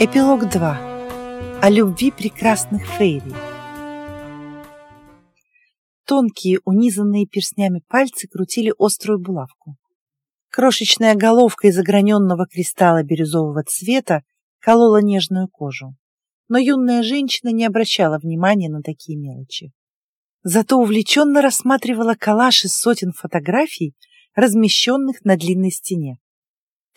Эпилог 2. О любви прекрасных фейри. Тонкие, унизанные перстнями пальцы крутили острую булавку. Крошечная головка из ограненного кристалла бирюзового цвета колола нежную кожу. Но юная женщина не обращала внимания на такие мелочи. Зато увлеченно рассматривала коллаж из сотен фотографий, размещенных на длинной стене.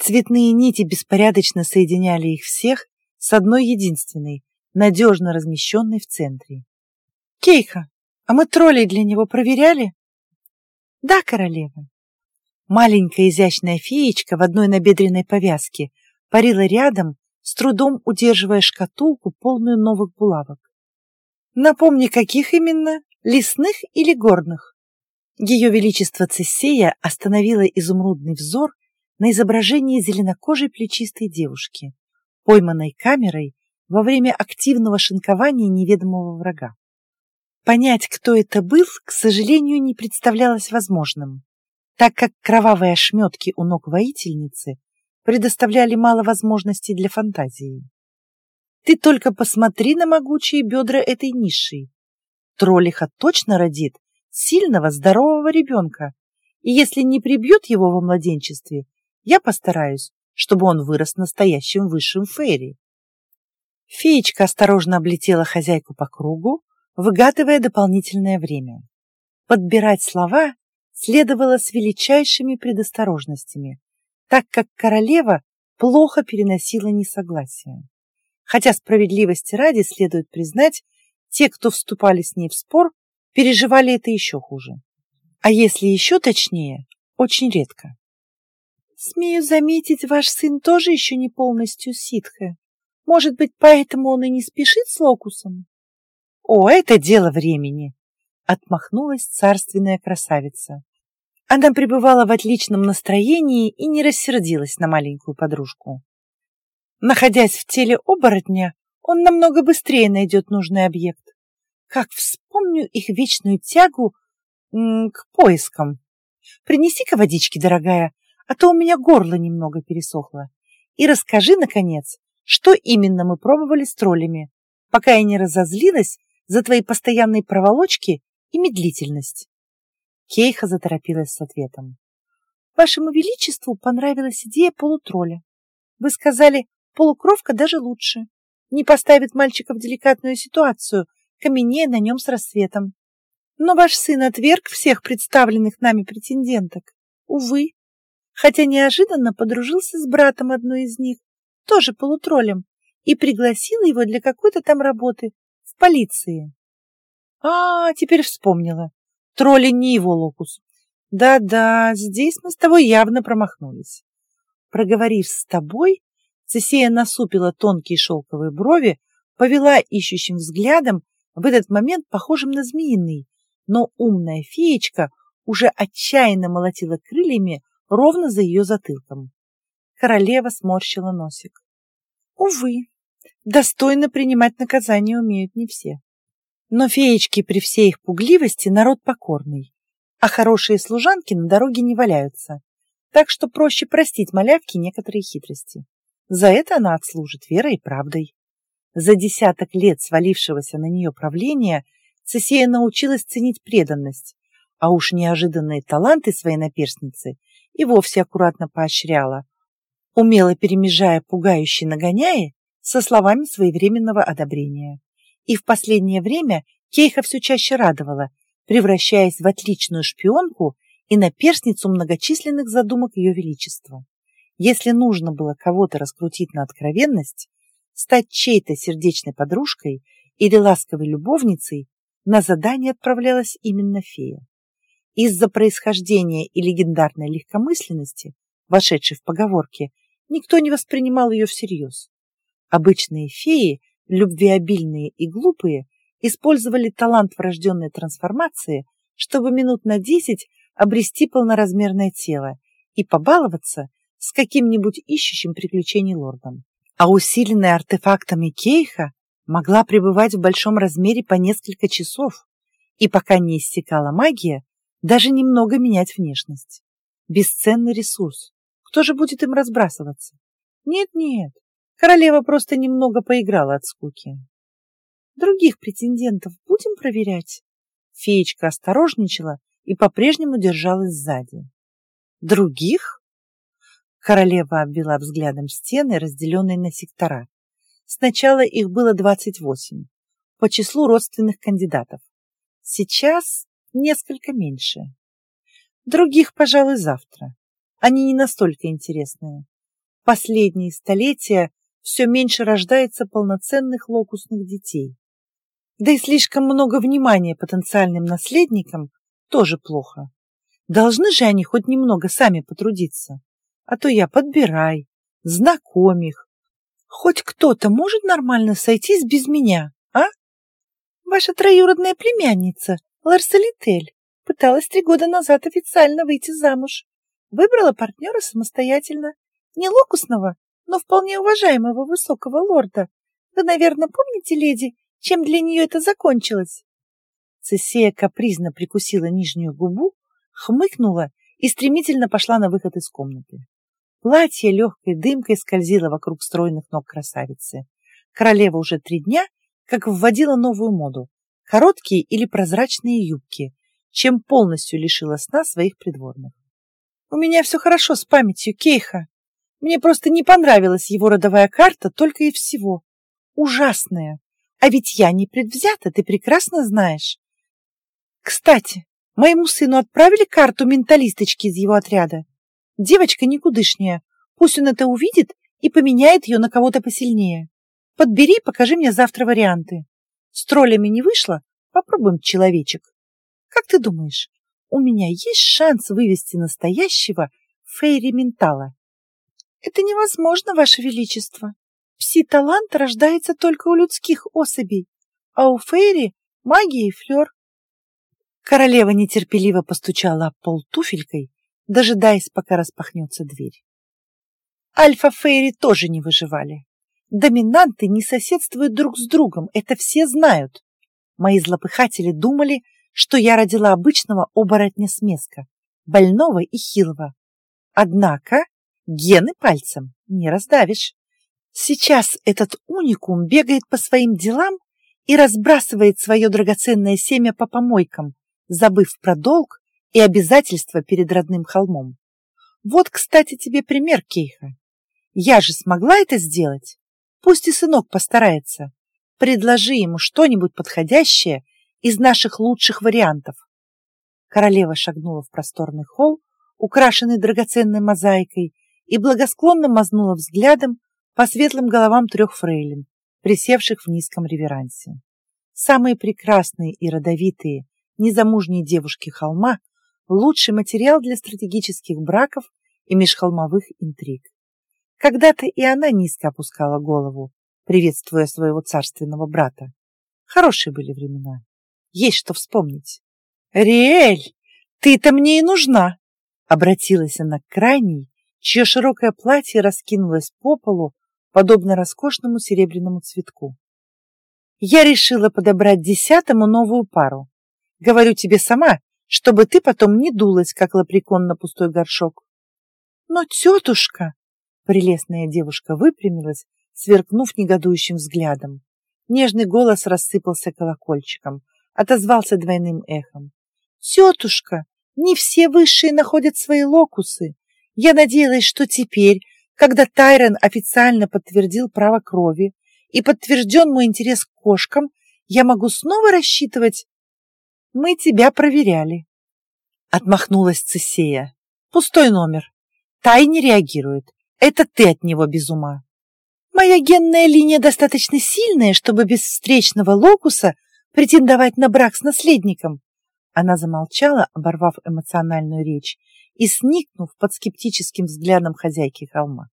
Цветные нити беспорядочно соединяли их всех с одной единственной, надежно размещенной в центре. «Кейха, а мы троллей для него проверяли?» «Да, королева». Маленькая изящная феечка в одной набедренной повязке парила рядом, с трудом удерживая шкатулку, полную новых булавок. «Напомни, каких именно? Лесных или горных?» Ее Величество Цессея остановила изумрудный взор на изображении зеленокожей плечистой девушки, пойманной камерой во время активного шинкования неведомого врага. Понять, кто это был, к сожалению, не представлялось возможным, так как кровавые ошметки у ног воительницы предоставляли мало возможностей для фантазии. Ты только посмотри на могучие бедра этой низшей. Троллиха точно родит сильного, здорового ребенка, и если не прибьет его во младенчестве, я постараюсь, чтобы он вырос настоящим высшим фейри. Феечка осторожно облетела хозяйку по кругу, выгадывая дополнительное время. Подбирать слова следовало с величайшими предосторожностями, так как королева плохо переносила несогласие. Хотя справедливости ради следует признать, те, кто вступали с ней в спор, переживали это еще хуже. А если еще точнее, очень редко. Смею заметить, ваш сын тоже еще не полностью ситхе. Может быть, поэтому он и не спешит с локусом? О, это дело времени! Отмахнулась царственная красавица. Она пребывала в отличном настроении и не рассердилась на маленькую подружку. Находясь в теле оборотня, он намного быстрее найдет нужный объект. Как вспомню их вечную тягу к поискам. Принеси-ка водички, дорогая, а то у меня горло немного пересохло. И расскажи, наконец, что именно мы пробовали с троллями, пока я не разозлилась за твои постоянные проволочки и медлительность. Кейха заторопилась с ответом. Вашему Величеству понравилась идея полутролля. Вы сказали, полукровка даже лучше. Не поставит мальчика в деликатную ситуацию, каменея на нем с рассветом. Но ваш сын отверг всех представленных нами претенденток. Увы, хотя неожиданно подружился с братом одной из них, тоже полутроллем, и пригласил его для какой-то там работы в полиции. А, теперь вспомнила. Тролли не его локус. Да-да, здесь мы с тобой явно промахнулись. Проговорив с тобой, Цесея насупила тонкие шелковые брови, повела ищущим взглядом, в этот момент похожим на змеиный, но умная феечка уже отчаянно молотила крыльями ровно за ее затылком. Королева сморщила носик. Увы, достойно принимать наказание умеют не все. Но феечки при всей их пугливости народ покорный, а хорошие служанки на дороге не валяются, так что проще простить малявке некоторые хитрости. За это она отслужит верой и правдой. За десяток лет свалившегося на нее правления Цесея научилась ценить преданность, а уж неожиданные таланты своей наперсницы и вовсе аккуратно поощряла, умело перемежая пугающие нагоняи со словами своевременного одобрения. И в последнее время Кейха все чаще радовала, превращаясь в отличную шпионку и наперстницу многочисленных задумок Ее Величества. Если нужно было кого-то раскрутить на откровенность, стать чьей-то сердечной подружкой или ласковой любовницей, на задание отправлялась именно фея. Из-за происхождения и легендарной легкомысленности, вошедшей в поговорки, никто не воспринимал ее всерьез. Обычные феи, любвеобильные и глупые, использовали талант врожденной трансформации, чтобы минут на десять обрести полноразмерное тело и побаловаться с каким-нибудь ищущим приключений лордом. А усиленная артефактами Кейха могла пребывать в большом размере по несколько часов, и пока не иссякала магия, даже немного менять внешность. Бесценный ресурс. Кто же будет им разбрасываться? Нет-нет. Королева просто немного поиграла от скуки. Других претендентов будем проверять? Феечка осторожничала и по-прежнему держалась сзади. Других? Королева обвела взглядом стены, разделенные на сектора. Сначала их было двадцать восемь по числу родственных кандидатов. Сейчас несколько меньше. Других, пожалуй, завтра. Они не настолько интересные. Последние столетия все меньше рождается полноценных локусных детей. Да и слишком много внимания потенциальным наследникам тоже плохо. Должны же они хоть немного сами потрудиться. А то я подбирай, знакомь их. Хоть кто-то может нормально сойтись без меня, а? Ваша троюродная племянница, Ларсалитель, пыталась три года назад официально выйти замуж. Выбрала партнера самостоятельно. Не локусного, но вполне уважаемого высокого лорда. Вы, наверное, помните, леди, чем для нее это закончилось?» Цессея капризно прикусила нижнюю губу, хмыкнула и стремительно пошла на выход из комнаты. Платье легкой дымкой скользило вокруг стройных ног красавицы. Королева уже три дня как вводила новую моду – короткие или прозрачные юбки, чем полностью лишила сна своих придворных. «У меня все хорошо с памятью, Кейха. Мне просто не понравилась его родовая карта только и всего. Ужасная. А ведь я не предвзята, ты прекрасно знаешь. Кстати, моему сыну отправили карту менталисточки из его отряда. Девочка никудышняя. Пусть он это увидит и поменяет ее на кого-то посильнее. Подбери и покажи мне завтра варианты. С троллями не вышло? Попробуем человечек. Как ты думаешь, у меня есть шанс вывести настоящего Фейри Ментала? Это невозможно, Ваше Величество. Пси-талант рождается только у людских особей, а у Фейри магия и флер. Королева нетерпеливо постучала пол туфелькой, дожидаясь, пока распахнется дверь. Альфа-фейри тоже не выживали. Доминанты не соседствуют друг с другом, это все знают. Мои злопыхатели думали, что я родила обычного оборотня-смеска, больного и хилого. Однако гены пальцем не раздавишь. Сейчас этот уникум бегает по своим делам и разбрасывает свое драгоценное семя по помойкам, забыв про долг и обязательства перед родным холмом. Вот, кстати, тебе пример, Кейха. Я же смогла это сделать. Пусть и сынок постарается. Предложи ему что-нибудь подходящее из наших лучших вариантов. Королева шагнула в просторный холл, украшенный драгоценной мозаикой, и благосклонно мазнула взглядом по светлым головам трех фрейлин, присевших в низком реверансе. Самые прекрасные и родовитые, незамужние девушки холма – лучший материал для стратегических браков и межхолмовых интриг. Когда-то и она низко опускала голову, приветствуя своего царственного брата. Хорошие были времена. Есть что вспомнить. «Риэль, ты-то мне и нужна!» Обратилась она к крайней, чье широкое платье раскинулось по полу, подобно роскошному серебряному цветку. «Я решила подобрать десятому новую пару. Говорю тебе сама, чтобы ты потом не дулась, как лапрекон на пустой горшок». «Но, тетушка!» Прелестная девушка выпрямилась, сверкнув негодующим взглядом. Нежный голос рассыпался колокольчиком, отозвался двойным эхом. «Тетушка, не все высшие находят свои локусы. Я надеялась, что теперь, когда Тайрон официально подтвердил право крови и подтвержден мой интерес к кошкам, я могу снова рассчитывать...» «Мы тебя проверяли», — отмахнулась Цесея. «Пустой номер. Тай не реагирует. Это ты от него без ума. Моя генная линия достаточно сильная, чтобы без встречного локуса претендовать на брак с наследником. Она замолчала, оборвав эмоциональную речь и сникнув под скептическим взглядом хозяйки холма.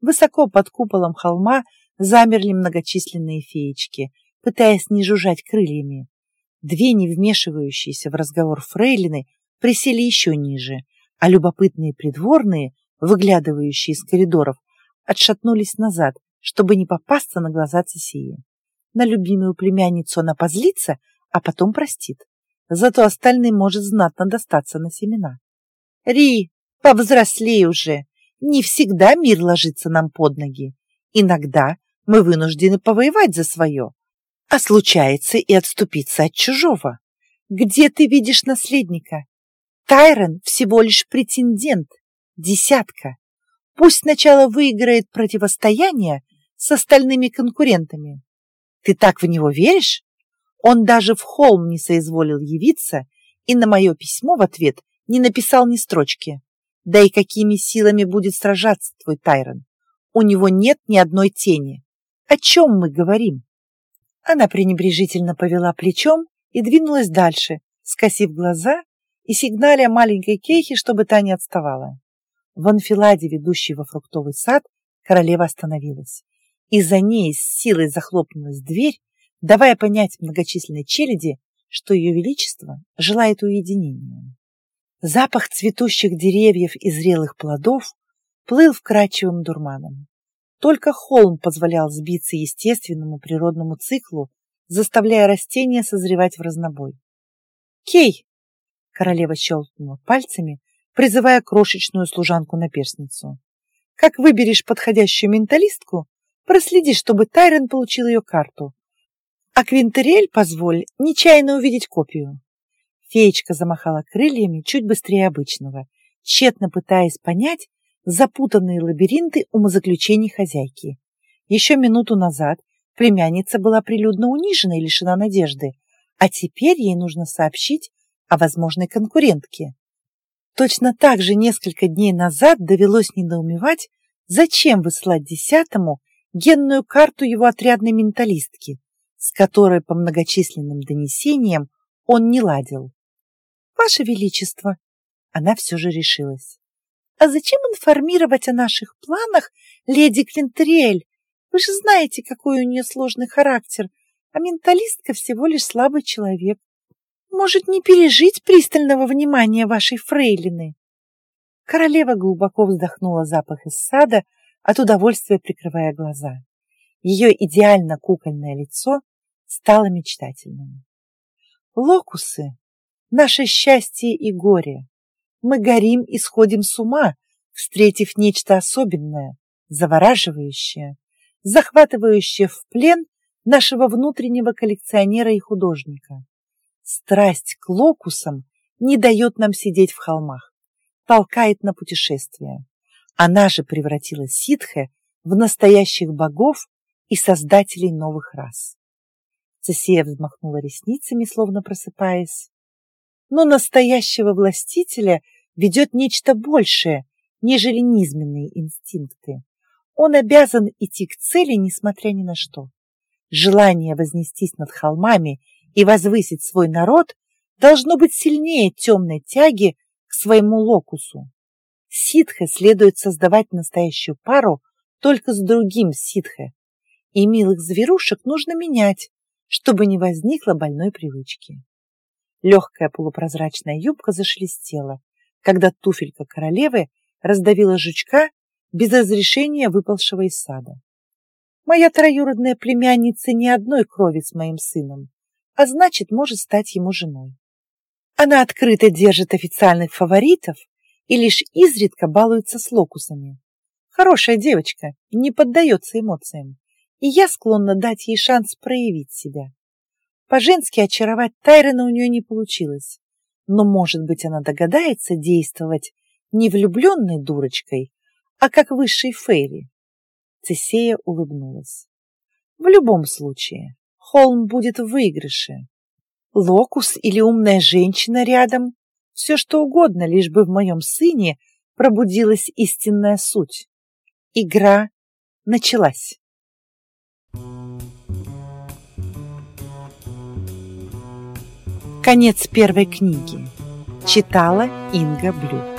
Высоко под куполом холма замерли многочисленные феечки, пытаясь не жужжать крыльями. Две не вмешивающиеся в разговор фрейлины присели еще ниже, а любопытные придворные выглядывающие из коридоров, отшатнулись назад, чтобы не попасться на глаза Цесии. На любимую племянницу она позлится, а потом простит. Зато остальным может знатно достаться на семена. «Ри, повзрослей уже! Не всегда мир ложится нам под ноги. Иногда мы вынуждены повоевать за свое, а случается и отступиться от чужого. Где ты видишь наследника? Тайрон всего лишь претендент, десятка. Пусть сначала выиграет противостояние с остальными конкурентами. Ты так в него веришь? Он даже в холм не соизволил явиться и на мое письмо в ответ не написал ни строчки. Да и какими силами будет сражаться твой Тайрон? У него нет ни одной тени. О чем мы говорим? Она пренебрежительно повела плечом и двинулась дальше, скосив глаза и сигналя маленькой Кейхи, чтобы та не отставала. В анфиладе, ведущей во фруктовый сад, королева остановилась, и за ней с силой захлопнулась дверь, давая понять многочисленной челяди, что ее величество желает уединения. Запах цветущих деревьев и зрелых плодов плыл вкрадчивым дурманом. Только холм позволял сбиться естественному природному циклу, заставляя растения созревать в разнобой. «Кей!» — королева щелкнула пальцами, призывая крошечную служанку-наперсницу. «Как выберешь подходящую менталистку, проследи, чтобы Тайрон получил ее карту. А Квинтерель позволь нечаянно увидеть копию». Феечка замахала крыльями чуть быстрее обычного, тщетно пытаясь понять запутанные лабиринты умозаключений хозяйки. Еще минуту назад племянница была прилюдно унижена и лишена надежды, а теперь ей нужно сообщить о возможной конкурентке. Точно так же несколько дней назад довелось недоумевать, зачем выслать десятому генную карту его отрядной менталистки, с которой по многочисленным донесениям он не ладил. «Ваше Величество!» Она все же решилась. «А зачем информировать о наших планах леди Квинтериэль? Вы же знаете, какой у нее сложный характер, а менталистка всего лишь слабый человек. Может, не пережить пристального внимания вашей фрейлины?» Королева глубоко вздохнула запах из сада, от удовольствия прикрывая глаза. Ее идеально кукольное лицо стало мечтательным. Локусы наше счастье и горе. Мы горим и сходим с ума, встретив нечто особенное, завораживающее, захватывающее в плен нашего внутреннего коллекционера и художника. Страсть к локусам не дает нам сидеть в холмах, толкает на путешествия. Она же превратила ситхе в настоящих богов и создателей новых рас. Цесия взмахнула ресницами, словно просыпаясь но настоящего властителя ведет нечто большее, нежели низменные инстинкты. Он обязан идти к цели, несмотря ни на что. Желание вознестись над холмами и возвысить свой народ должно быть сильнее темной тяги к своему локусу. Ситхе следует создавать настоящую пару только с другим ситхе, и милых зверушек нужно менять, чтобы не возникло больной привычки. Легкая полупрозрачная юбка зашелестела, когда туфелька королевы раздавила жучка без разрешения выпалшего из сада. Моя троюродная племянница не одной крови с моим сыном, а значит, может стать ему женой. Она открыто держит официальных фаворитов и лишь изредка балуется с локусами. Хорошая девочка, не поддается эмоциям, и я склонна дать ей шанс проявить себя. По-женски очаровать Тайрона у нее не получилось. Но, может быть, она догадается действовать не влюбленной дурочкой, а как высшей Фейри. Цесея улыбнулась. В любом случае, Холм будет в выигрыше. Локус или умная женщина рядом, все что угодно, лишь бы в моем сыне пробудилась истинная суть. Игра началась. Конец первой книги. Читала Инга Блю.